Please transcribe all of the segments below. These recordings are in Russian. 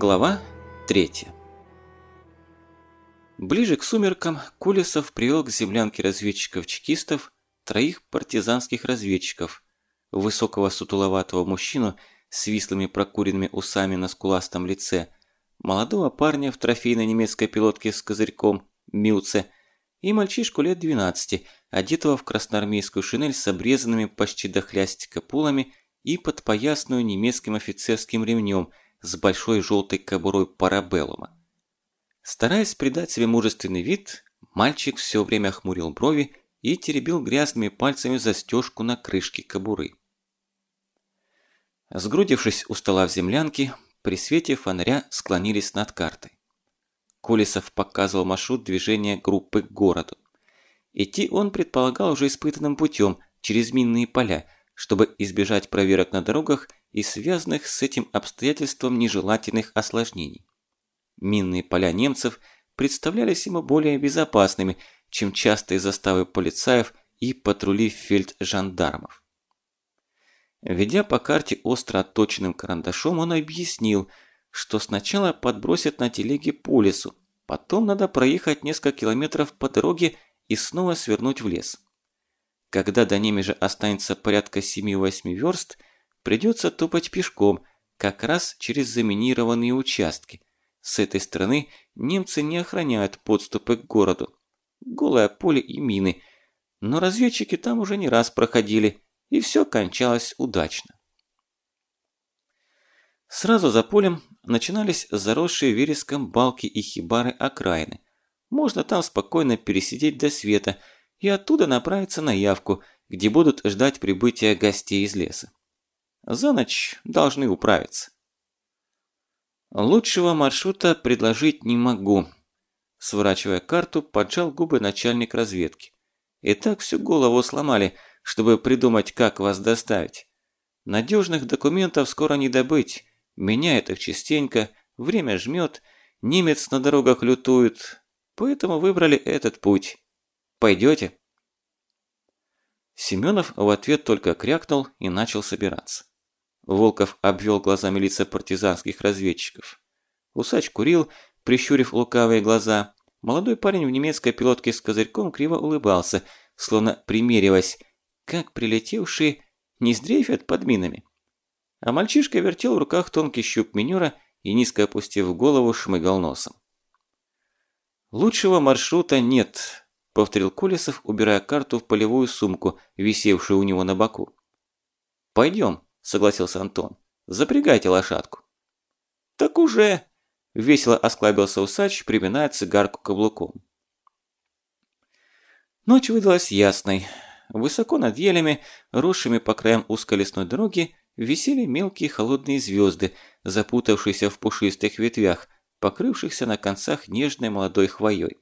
Глава 3 Ближе к сумеркам Кулесов привел к землянке разведчиков-чекистов троих партизанских разведчиков, высокого сутуловатого мужчину с вислыми прокуренными усами на скуластом лице, молодого парня в трофейной немецкой пилотке с козырьком Мюце и мальчишку лет 12, одетого в красноармейскую шинель с обрезанными почти до хлястика пулами и подпоясную немецким офицерским ремнем – с большой желтой кобурой парабеллума. Стараясь придать себе мужественный вид, мальчик все время хмурил брови и теребил грязными пальцами застежку на крышке кобуры. Сгрудившись у стола в землянке, при свете фонаря склонились над картой. Колесов показывал маршрут движения группы к городу. Идти он предполагал уже испытанным путем, через минные поля, чтобы избежать проверок на дорогах и связанных с этим обстоятельством нежелательных осложнений. Минные поля немцев представлялись ему более безопасными, чем частые заставы полицаев и патрули фельджандармов. Ведя по карте остро отточенным карандашом, он объяснил, что сначала подбросят на телеге по лесу, потом надо проехать несколько километров по дороге и снова свернуть в лес. Когда до Немежа останется порядка 7-8 верст, Придется топать пешком, как раз через заминированные участки. С этой стороны немцы не охраняют подступы к городу. Голое поле и мины. Но разведчики там уже не раз проходили, и все кончалось удачно. Сразу за полем начинались заросшие вереском балки и хибары окраины. Можно там спокойно пересидеть до света и оттуда направиться на явку, где будут ждать прибытия гостей из леса. За ночь должны управиться. Лучшего маршрута предложить не могу. Сворачивая карту, поджал губы начальник разведки. И так всю голову сломали, чтобы придумать, как вас доставить. Надежных документов скоро не добыть. Меняет их частенько, время жмет, немец на дорогах лютует. Поэтому выбрали этот путь. Пойдете? Семенов в ответ только крякнул и начал собираться. Волков обвел глазами лица партизанских разведчиков. Усач курил, прищурив лукавые глаза. Молодой парень в немецкой пилотке с козырьком криво улыбался, словно примериваясь, как прилетевшие не сдрейфят под минами. А мальчишка вертел в руках тонкий щуп минера и, низко опустив голову, шмыгал носом. «Лучшего маршрута нет», – повторил Колесов, убирая карту в полевую сумку, висевшую у него на боку. «Пойдем», согласился Антон. «Запрягайте лошадку». «Так уже!» – весело осклабился усач, приминая цигарку каблуком. Ночь выдалась ясной. Высоко над елями, росшими по краям узкой лесной дороги, висели мелкие холодные звезды, запутавшиеся в пушистых ветвях, покрывшихся на концах нежной молодой хвоей.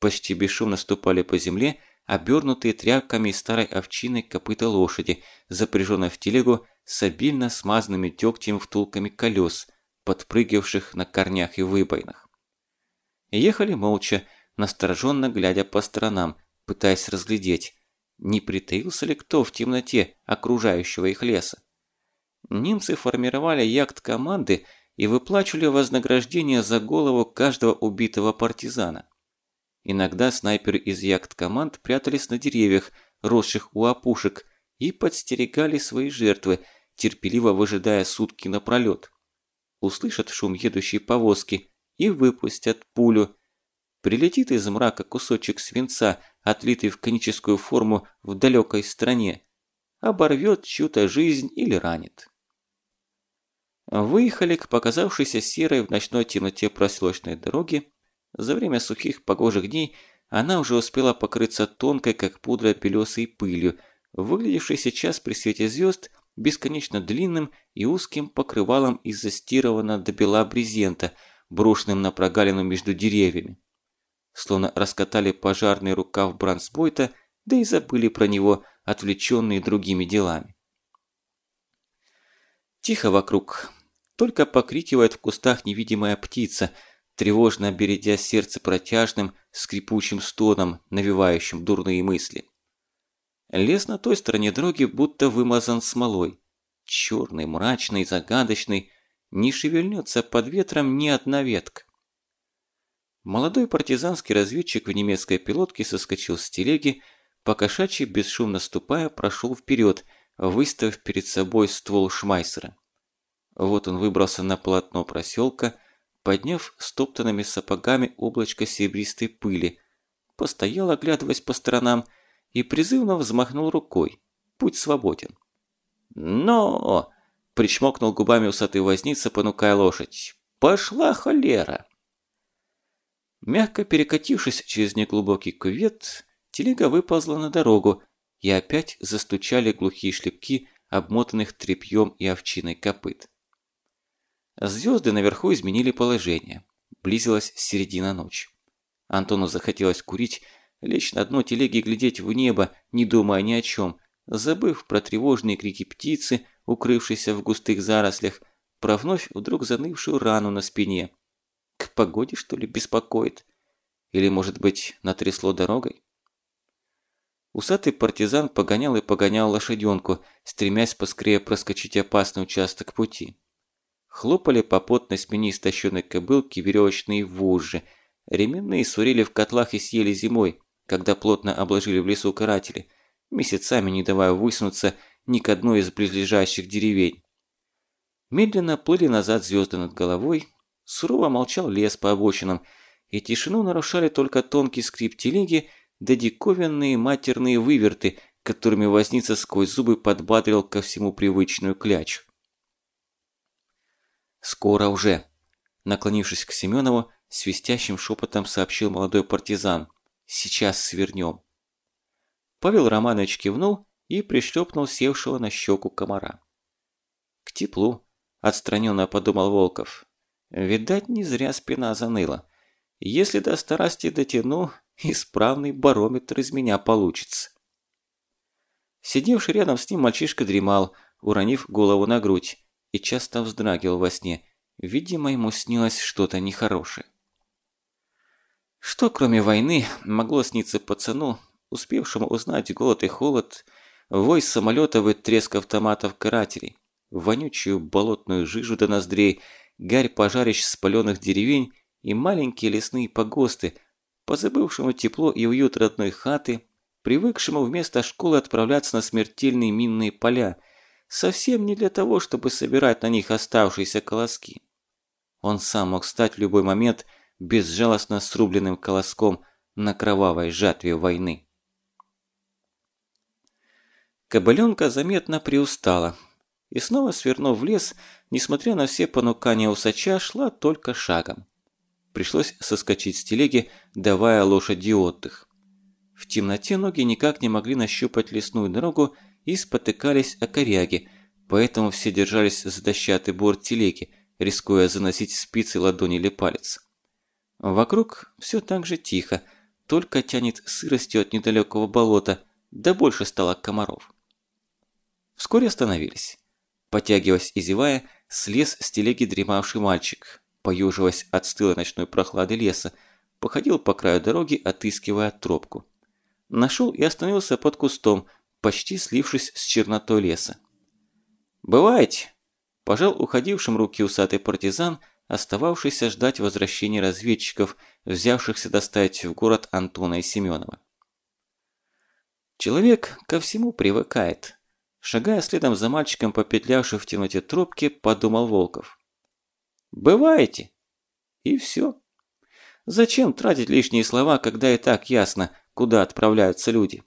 Почти бесшумно ступали по земле, обернутые тряпками старой овчиной копыта лошади, запряженной в телегу с обильно смазанными дегтем втулками колес, подпрыгивших на корнях и выбоинах. Ехали молча, настороженно глядя по сторонам, пытаясь разглядеть, не притаился ли кто в темноте окружающего их леса. Немцы формировали яхт-команды и выплачивали вознаграждение за голову каждого убитого партизана. Иногда снайперы из яхт-команд прятались на деревьях, росших у опушек, и подстерегали свои жертвы, терпеливо выжидая сутки напролёт. Услышат шум едущей повозки и выпустят пулю. Прилетит из мрака кусочек свинца, отлитый в коническую форму в далекой стране. Оборвет чью-то жизнь или ранит. Выехали к показавшейся серой в ночной темноте проселочной дороге. За время сухих погожих дней она уже успела покрыться тонкой, как пудра, белесой пылью – выглядевший сейчас при свете звезд бесконечно длинным и узким покрывалом из застированного до бела брезента, брошенным на прогалину между деревьями. Словно раскатали пожарный рукав бронзбойта, да и забыли про него, отвлеченные другими делами. Тихо вокруг. Только покрикивает в кустах невидимая птица, тревожно бередя сердце протяжным, скрипучим стоном, навевающим дурные мысли. Лес на той стороне дороги будто вымазан смолой. Черный, мрачный, загадочный. не шевельнется под ветром ни одна ветка. Молодой партизанский разведчик в немецкой пилотке соскочил с телеги, покошачий, бесшумно ступая, прошел вперед, выставив перед собой ствол Шмайсера. Вот он выбрался на полотно проселка, подняв стоптанными сапогами облачко серебристой пыли, постоял, оглядываясь по сторонам, и призывно взмахнул рукой. Путь свободен. «Но!» – причмокнул губами усатый возница, понукая лошадь. «Пошла холера!» Мягко перекатившись через неглубокий кювет, телега выползла на дорогу, и опять застучали глухие шлепки, обмотанных тряпьем и овчиной копыт. Звезды наверху изменили положение. Близилась середина ночи. Антону захотелось курить, лечь на дно телеги и глядеть в небо, не думая ни о чем, забыв про тревожные крики птицы, укрывшейся в густых зарослях, про вновь вдруг занывшую рану на спине. К погоде, что ли, беспокоит? Или, может быть, натрясло дорогой? Усатый партизан погонял и погонял лошаденку, стремясь поскорее проскочить опасный участок пути. Хлопали по потной спине истощенной кобылки веревочные вожжи, ременные сварили в котлах и съели зимой, когда плотно обложили в лесу каратели, месяцами не давая высунуться ни к одной из близлежащих деревень. Медленно плыли назад звезды над головой, сурово молчал лес по обочинам, и тишину нарушали только тонкий скрип телеги да диковинные матерные выверты, которыми возница сквозь зубы подбадрил ко всему привычную клячу. «Скоро уже!» Наклонившись к Семенову, свистящим шепотом сообщил молодой партизан. «Сейчас свернем!» Павел Романович кивнул и пришлепнул севшего на щеку комара. «К теплу», – отстраненно подумал Волков. «Видать, не зря спина заныла. Если до старости дотяну, Исправный барометр из меня получится. Сидевший рядом с ним мальчишка дремал, уронив голову на грудь, и часто вздрагивал во сне. Видимо, ему снилось что-то нехорошее. Что, кроме войны, могло сниться пацану, успевшему узнать голод и холод, вой самолетов и треск автоматов карателей, вонючую болотную жижу до ноздрей, гарь пожарищ спаленных деревень и маленькие лесные погосты, позабывшему тепло и уют родной хаты, привыкшему вместо школы отправляться на смертельные минные поля, совсем не для того, чтобы собирать на них оставшиеся колоски. Он сам мог стать в любой момент безжалостно срубленным колоском на кровавой жатве войны. Кобыленка заметно приустала и снова свернув в лес, несмотря на все понукания усача, шла только шагом. Пришлось соскочить с телеги, давая лошади отдых. В темноте ноги никак не могли нащупать лесную дорогу и спотыкались о коряги, поэтому все держались за дощатый борт телеги, рискуя заносить спицы ладони или палец. Вокруг все так же тихо, только тянет сыростью от недалекого болота, да больше стало комаров. Вскоре остановились. Потягиваясь и зевая, слез с телеги дремавший мальчик, поеживаясь от стылой ночной прохлады леса, походил по краю дороги, отыскивая тропку. Нашел и остановился под кустом, почти слившись с чернотой леса. «Бывайте!» – пожал уходившим руки усатый партизан, остававшийся ждать возвращения разведчиков, взявшихся доставить в город Антона и Семенова. Человек ко всему привыкает. Шагая следом за мальчиком, попетлявшим в темноте тропки, подумал Волков. Бываете. И все. Зачем тратить лишние слова, когда и так ясно, куда отправляются люди?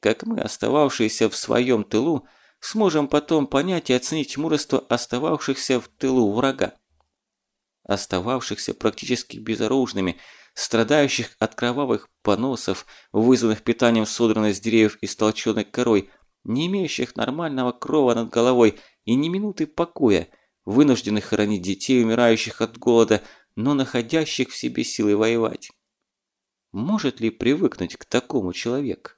Как мы, остававшиеся в своем тылу, сможем потом понять и оценить мужество остававшихся в тылу врага? Остававшихся практически безоружными, страдающих от кровавых поносов, вызванных питанием содранной с деревьев и столченной корой, не имеющих нормального крова над головой и ни минуты покоя, вынужденных хоронить детей, умирающих от голода, но находящих в себе силы воевать. Может ли привыкнуть к такому человеку?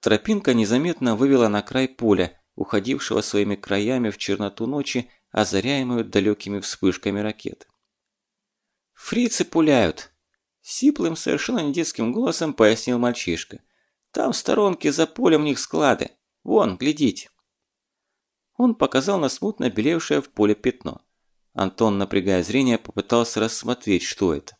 Тропинка незаметно вывела на край поля, уходившего своими краями в черноту ночи, озаряемую далекими вспышками ракет. «Фрицы пуляют!» Сиплым, совершенно недетским голосом пояснил мальчишка. «Там в сторонке за полем у них склады. Вон, глядите!» Он показал на смутно белевшее в поле пятно. Антон, напрягая зрение, попытался рассмотреть, что это.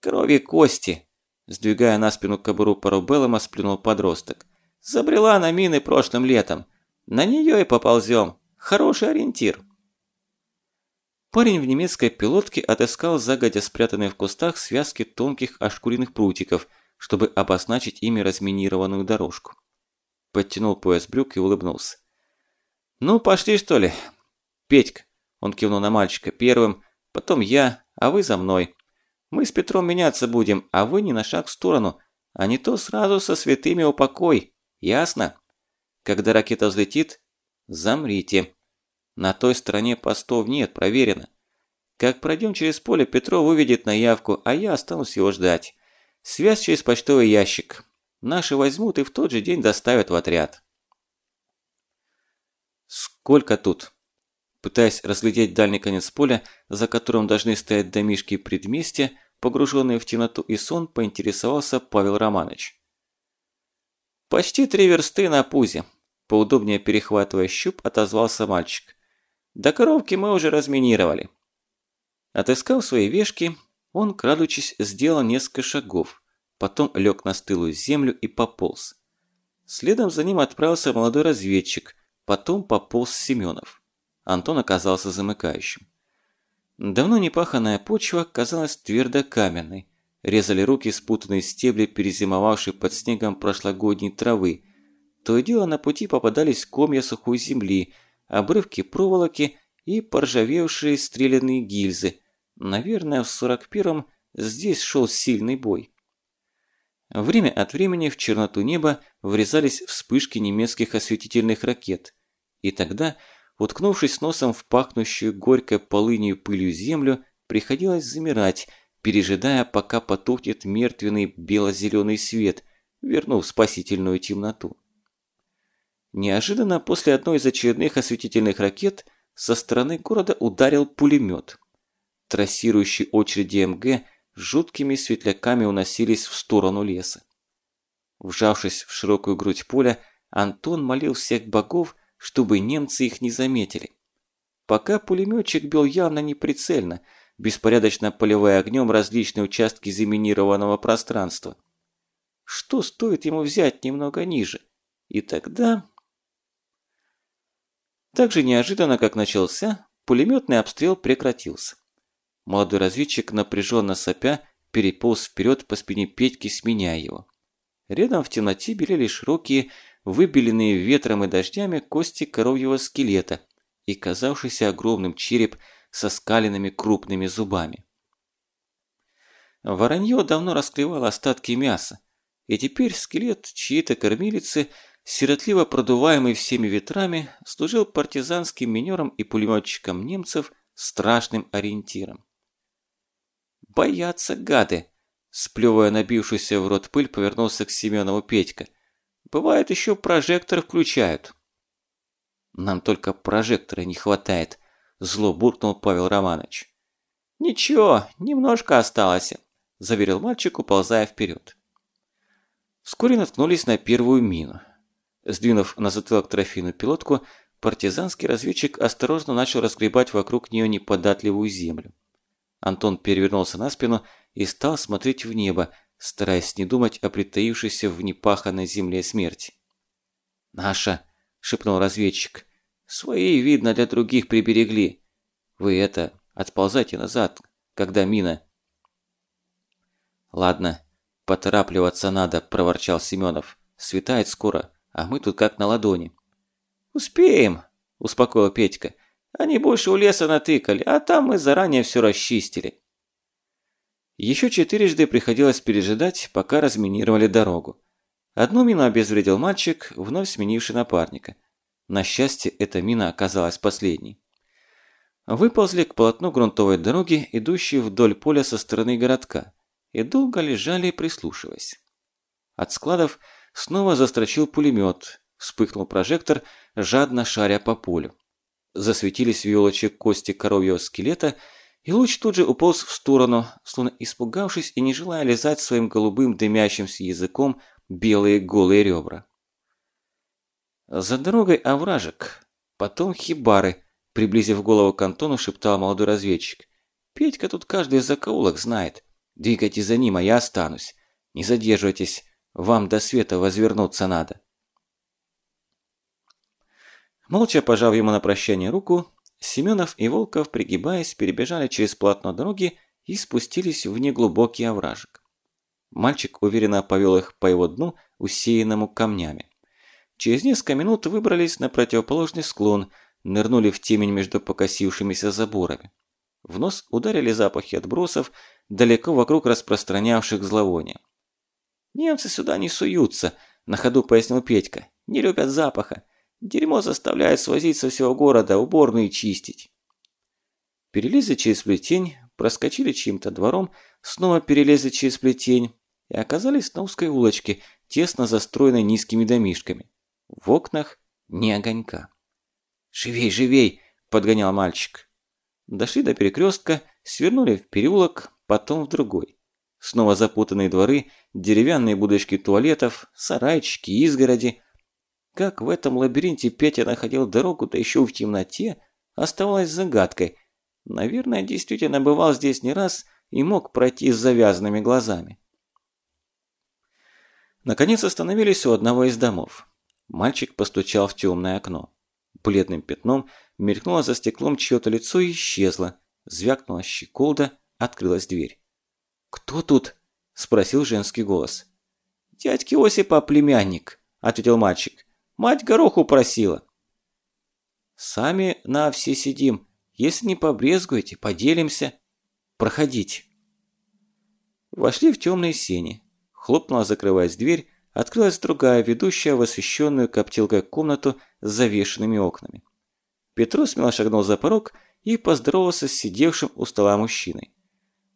«Крови кости!» Сдвигая на спину кобуру парубеллома, сплюнул подросток. «Забрела на мины прошлым летом. На нее и поползем. Хороший ориентир». Парень в немецкой пилотке отыскал загодя спрятанные в кустах связки тонких ошкуренных прутиков, чтобы обозначить ими разминированную дорожку. Подтянул пояс брюк и улыбнулся. «Ну, пошли, что ли? Петька!» Он кивнул на мальчика первым, потом я, а вы за мной. Мы с Петром меняться будем, а вы не на шаг в сторону, а не то сразу со святыми упокой. Ясно? Когда ракета взлетит, замрите. На той стороне постов нет, проверено. Как пройдем через поле, Петров увидит наявку, а я останусь его ждать. Связь через почтовый ящик. Наши возьмут и в тот же день доставят в отряд. Сколько тут? Пытаясь разглядеть дальний конец поля, за которым должны стоять домишки и предместья, погруженные в темноту и сон, поинтересовался Павел Романович. «Почти три версты на пузе», – поудобнее перехватывая щуп, отозвался мальчик. «До коровки мы уже разминировали». Отыскав свои вешки, он, крадучись, сделал несколько шагов, потом лег на стылую землю и пополз. Следом за ним отправился молодой разведчик, потом пополз Семенов. Антон оказался замыкающим. Давно непаханная почва казалась твердокаменной. Резали руки спутанные стебли, перезимовавшей под снегом прошлогодней травы. То и дело на пути попадались комья сухой земли, обрывки проволоки и поржавевшие стрелянные гильзы. Наверное, в 41-м здесь шел сильный бой. Время от времени в черноту неба врезались вспышки немецких осветительных ракет. И тогда Уткнувшись носом в пахнущую горькой полынью пылью землю, приходилось замирать, пережидая, пока потухнет мертвенный бело-зеленый свет, вернув спасительную темноту. Неожиданно после одной из очередных осветительных ракет со стороны города ударил пулемет. Трассирующие очереди МГ жуткими светляками уносились в сторону леса. Вжавшись в широкую грудь поля, Антон молил всех богов, чтобы немцы их не заметили. Пока пулеметчик бил явно неприцельно, беспорядочно поливая огнем различные участки заминированного пространства. Что стоит ему взять немного ниже? И тогда... Так же неожиданно, как начался, пулеметный обстрел прекратился. Молодой разведчик, напряженно сопя, переполз вперед по спине Петьки, сменяя его. Рядом в темноте белели широкие, выбеленные ветром и дождями кости коровьего скелета и казавшийся огромным череп со скаленными крупными зубами. Воронье давно расклевало остатки мяса, и теперь скелет чьей-то кормилицы, сиротливо продуваемый всеми ветрами, служил партизанским минером и пулеметчиком немцев страшным ориентиром. «Боятся гады!» Сплевывая набившуюся в рот пыль, повернулся к Семенову Петька – Бывает, еще прожектор включают. Нам только прожектора не хватает, зло буркнул Павел Романович. Ничего, немножко осталось, заверил мальчик, уползая вперед. Вскоре наткнулись на первую мину. Сдвинув на затылок трофейную пилотку, партизанский разведчик осторожно начал разгребать вокруг нее неподатливую землю. Антон перевернулся на спину и стал смотреть в небо, стараясь не думать о притаившейся в непаханной земле смерти. «Наша!» – шепнул разведчик. «Свои, видно, для других приберегли. Вы это, отползайте назад, когда мина...» «Ладно, поторапливаться надо», – проворчал Семенов. «Светает скоро, а мы тут как на ладони». «Успеем», – успокоил Петька. «Они больше у леса натыкали, а там мы заранее все расчистили». Еще четырежды приходилось пережидать, пока разминировали дорогу. Одну мину обезвредил мальчик, вновь сменивший напарника. На счастье, эта мина оказалась последней. Выползли к полотну грунтовой дороги, идущей вдоль поля со стороны городка, и долго лежали, прислушиваясь. От складов снова застрочил пулемет, вспыхнул прожектор, жадно шаря по полю. Засветились в кости коровьего скелета – и луч тут же уполз в сторону, словно испугавшись и не желая лизать своим голубым дымящимся языком белые голые ребра. За дорогой овражек, потом хибары, приблизив голову к Антону, шептал молодой разведчик. Петька тут каждый закоулок знает. Двигайте за ним, а я останусь. Не задерживайтесь, вам до света возвернуться надо. Молча пожав ему на прощание руку, Семенов и Волков, пригибаясь, перебежали через полотно дороги и спустились в неглубокий овражек. Мальчик уверенно повел их по его дну, усеянному камнями. Через несколько минут выбрались на противоположный склон, нырнули в темень между покосившимися заборами. В нос ударили запахи отбросов, далеко вокруг распространявших зловоние. «Немцы сюда не суются», – на ходу пояснил Петька. «Не любят запаха. Дерьмо заставляет свозить со всего города, уборные чистить». Перелезли через плетень, проскочили чьим-то двором, снова перелезли через плетень и оказались на узкой улочке, тесно застроенной низкими домишками. В окнах ни огонька. «Живей, живей!» – подгонял мальчик. Дошли до перекрестка, свернули в переулок, потом в другой. Снова запутанные дворы, деревянные будочки туалетов, сарайчики, изгороди. Как в этом лабиринте Петя находил дорогу, да еще в темноте, оставалось загадкой. Наверное, действительно бывал здесь не раз и мог пройти с завязанными глазами. Наконец остановились у одного из домов. Мальчик постучал в темное окно. Бледным пятном мелькнуло за стеклом чье-то лицо и исчезло. Звякнула щеколда, открылась дверь. «Кто тут?» – спросил женский голос. «Дядьки Осипа племянник», – ответил мальчик. «Мать гороху просила». «Сами на все сидим. Если не побрезгуете, поделимся. Проходите». Вошли в темные сени. Хлопнула, закрываясь дверь, открылась другая, ведущая в освещенную коптилкой комнату с завешенными окнами. Петру смело шагнул за порог и поздоровался с сидевшим у стола мужчиной.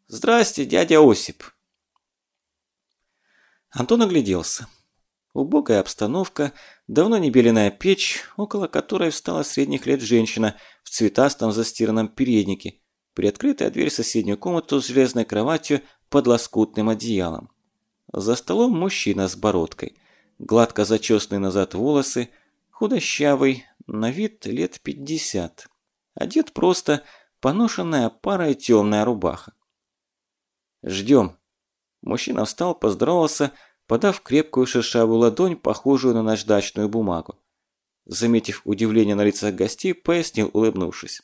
«Здрасте, дядя Осип!» Антон огляделся. Убогая обстановка, давно не беленая печь, около которой встала средних лет женщина в цветастом застиранном переднике, приоткрытая дверь в соседнюю комнату с железной кроватью под лоскутным одеялом. За столом мужчина с бородкой, гладко зачесанные назад волосы, худощавый, на вид лет пятьдесят. Одет просто, поношенная парой темная рубаха. «Ждем». Мужчина встал, поздоровался, подав крепкую шершавую ладонь, похожую на наждачную бумагу. Заметив удивление на лицах гостей, пояснил, улыбнувшись.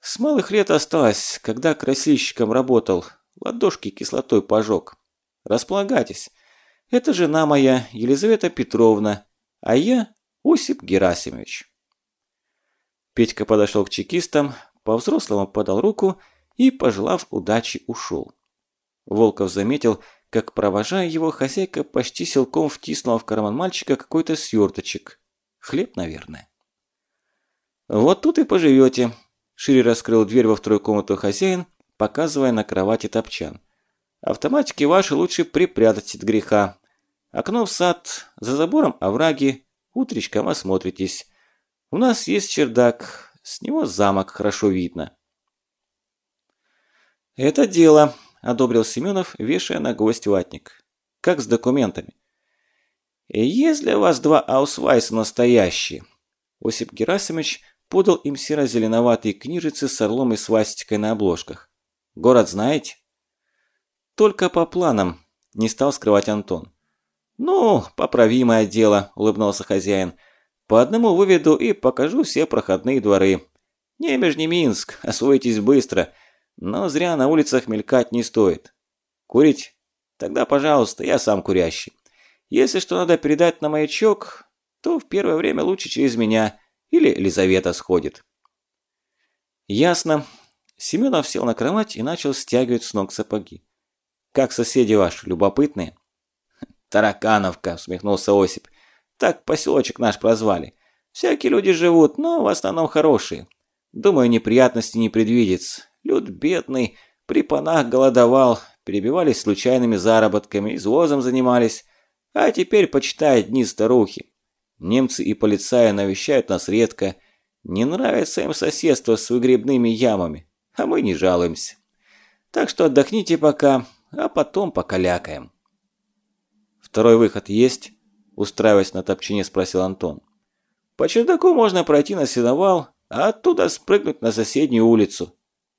«С малых лет осталось, когда красильщиком работал, ладошки кислотой пожег. Располагайтесь. Это жена моя, Елизавета Петровна, а я Осип Герасимович». Петька подошел к чекистам, по-взрослому подал руку и, пожелав удачи, ушел. Волков заметил, как, провожая его, хозяйка почти силком втиснула в карман мальчика какой-то сверточек. Хлеб, наверное. «Вот тут и поживете», – шире раскрыл дверь во вторую комнату хозяин, показывая на кровати топчан. «Автоматики ваши лучше припрятать от греха. Окно в сад, за забором овраги, утречком осмотритесь. У нас есть чердак, с него замок хорошо видно». «Это дело», одобрил Семенов, вешая на гвоздь ватник. «Как с документами?» «Есть для вас два аусвайса настоящие?» Осип Герасимович подал им серо-зеленоватые книжицы с орлом и свастикой на обложках. «Город знаете?» «Только по планам», – не стал скрывать Антон. «Ну, поправимое дело», – улыбнулся хозяин. «По одному выведу и покажу все проходные дворы. Не Минск, освоитесь быстро. Но зря на улицах мелькать не стоит. Курить? Тогда, пожалуйста, я сам курящий. Если что надо передать на маячок, то в первое время лучше через меня. Или Лизавета сходит. Ясно. Семенов сел на кровать и начал стягивать с ног сапоги. Как соседи ваши, любопытные? Таракановка, усмехнулся Осип. Так поселочек наш прозвали. Всякие люди живут, но в основном хорошие. Думаю, неприятностей не предвидится. Люд бедный, при панах голодовал, перебивались случайными заработками, извозом занимались. А теперь, почитай, дни старухи. Немцы и полицаи навещают нас редко. Не нравится им соседство с выгребными ямами, а мы не жалуемся. Так что отдохните пока, а потом покалякаем. Второй выход есть? Устраиваясь на топчине, спросил Антон. По чердаку можно пройти на сеновал, а оттуда спрыгнуть на соседнюю улицу.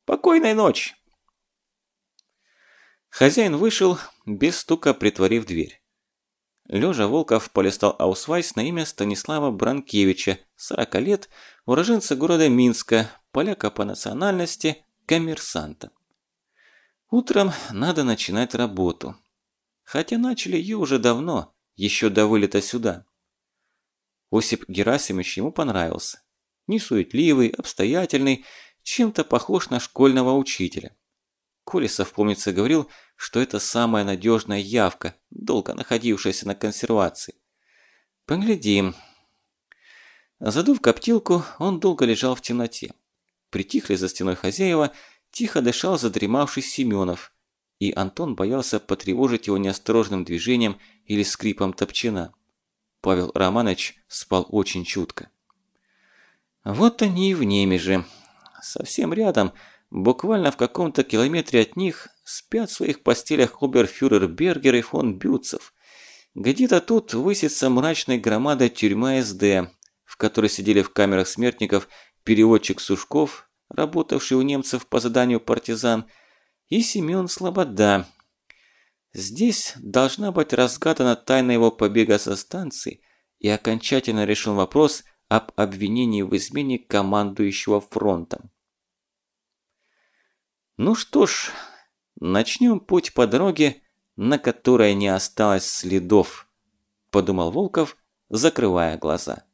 Покойной ночи!» Хозяин вышел, без стука притворив дверь. Лёжа Волков полистал аусвайс на имя Станислава Бранкевича, 40 лет, уроженца города Минска, поляка по национальности, коммерсанта. Утром надо начинать работу. Хотя начали ее уже давно, еще до вылета сюда. Осип Герасимович ему понравился. Несуетливый, обстоятельный, чем-то похож на школьного учителя. Колесов, помнится, говорил, что это самая надежная явка, долго находившаяся на консервации. Поглядим. Задув коптилку, он долго лежал в темноте. Притихли за стеной хозяева, тихо дышал задремавший Семенов, и Антон боялся потревожить его неосторожным движением или скрипом топчина. Павел Романович спал очень чутко. Вот они и в Немеже. Совсем рядом – Буквально в каком-то километре от них спят в своих постелях оберфюрер Бергер и фон Бютцев. Где-то тут высится мрачной громада тюрьма СД, в которой сидели в камерах смертников переводчик Сушков, работавший у немцев по заданию партизан, и Семен Слобода. Здесь должна быть разгадана тайна его побега со станции и окончательно решен вопрос об обвинении в измене командующего фронтом. Ну что ж, начнем путь по дороге, на которой не осталось следов, подумал Волков, закрывая глаза.